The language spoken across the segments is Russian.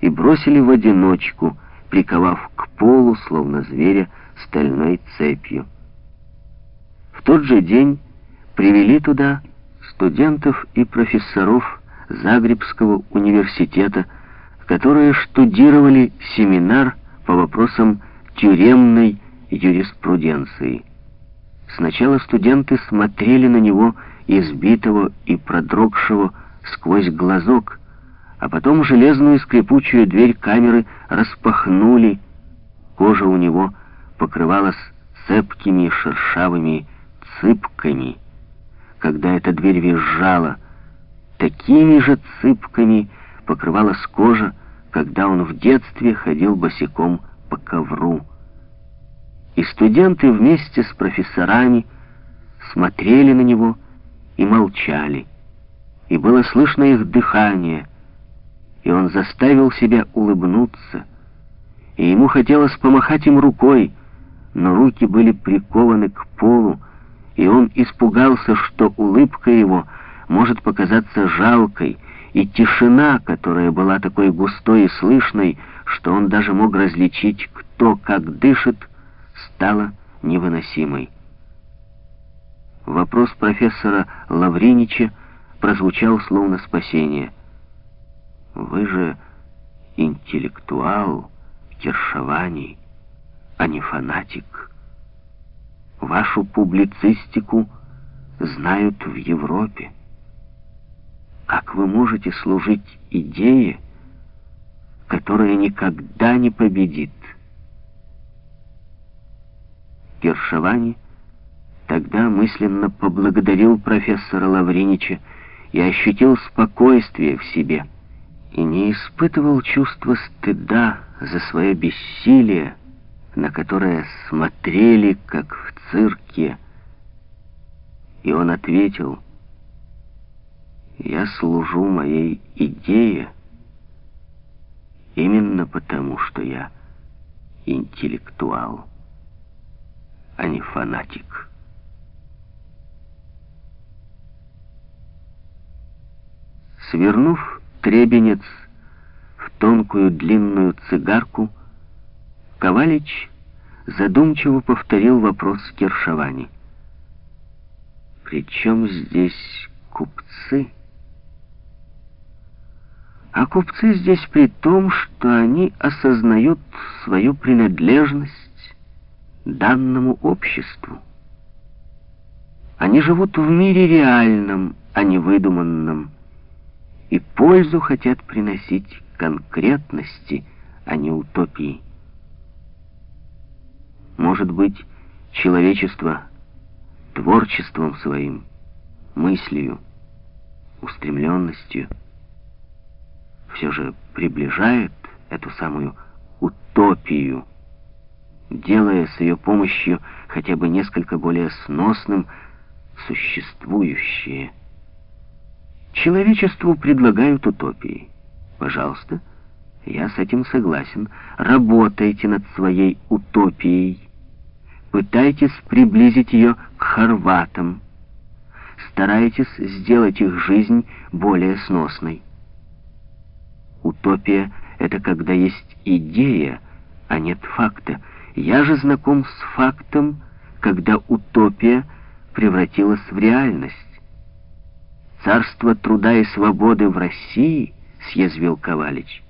и бросили в одиночку, приковав к полу, словно зверя, стальной цепью. В тот же день привели туда студентов и профессоров Загребского университета, которые штудировали семинар по вопросам тюремной юриспруденции. Сначала студенты смотрели на него избитого и продрогшего сквозь глазок, а потом железную скрипучую дверь камеры распахнули. Кожа у него покрывалась цепкими шершавыми цыпками. Когда эта дверь визжала, такими же цыпками покрывалась кожа, когда он в детстве ходил босиком по ковру. И студенты вместе с профессорами смотрели на него и молчали. И было слышно их дыхание, и он заставил себя улыбнуться. И ему хотелось помахать им рукой, но руки были прикованы к полу, и он испугался, что улыбка его может показаться жалкой, и тишина, которая была такой густой и слышной, что он даже мог различить, кто как дышит, стала невыносимой. Вопрос профессора Лавринича прозвучал словно спасение. «Вы же интеллектуал, Кершаваний, а не фанатик. Вашу публицистику знают в Европе. Как вы можете служить идее, которая никогда не победит?» Кершавани тогда мысленно поблагодарил профессора Лавринича и ощутил спокойствие в себе, и не испытывал чувства стыда за свое бессилие, на которое смотрели, как в цирке. И он ответил, «Я служу моей идее именно потому, что я интеллектуал» а не фанатик. Свернув требенец в тонкую длинную цигарку, Ковалич задумчиво повторил вопрос Кершавани. «Причем здесь купцы?» А купцы здесь при том, что они осознают свою принадлежность данному обществу. Они живут в мире реальном, а не выдуманном, и пользу хотят приносить конкретности, а не утопии. Может быть, человечество творчеством своим, мыслью, устремленностью все же приближает эту самую утопию, делая с ее помощью хотя бы несколько более сносным существующее. Человечеству предлагают утопии. Пожалуйста, я с этим согласен. Работайте над своей утопией. Пытайтесь приблизить ее к хорватам. Старайтесь сделать их жизнь более сносной. Утопия — это когда есть идея, а нет факта — я же знаком с фактом, когда утопия превратилась в реальность. Царство труда и свободы в России, съязвил Ковалич.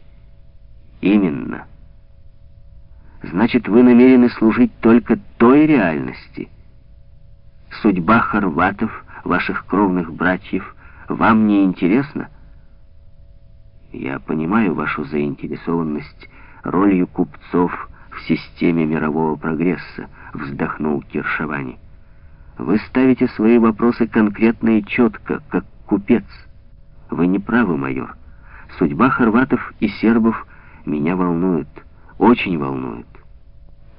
Именно. Значит, вы намерены служить только той реальности. Судьба хорватов, ваших кровных братьев, вам не интересна? Я понимаю вашу заинтересованность ролью купцов, в системе мирового прогресса», — вздохнул Киршавани. «Вы ставите свои вопросы конкретно и четко, как купец. Вы не правы, майор. Судьба хорватов и сербов меня волнует, очень волнует.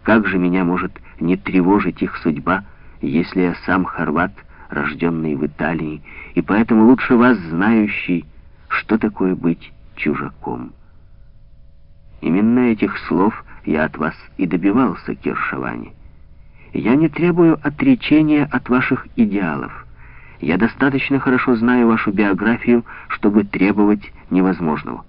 Как же меня может не тревожить их судьба, если я сам хорват, рожденный в Италии, и поэтому лучше вас знающий, что такое быть чужаком?» Именно этих слов я от вас и добивался, Киршавани. Я не требую отречения от ваших идеалов. Я достаточно хорошо знаю вашу биографию, чтобы требовать невозможного.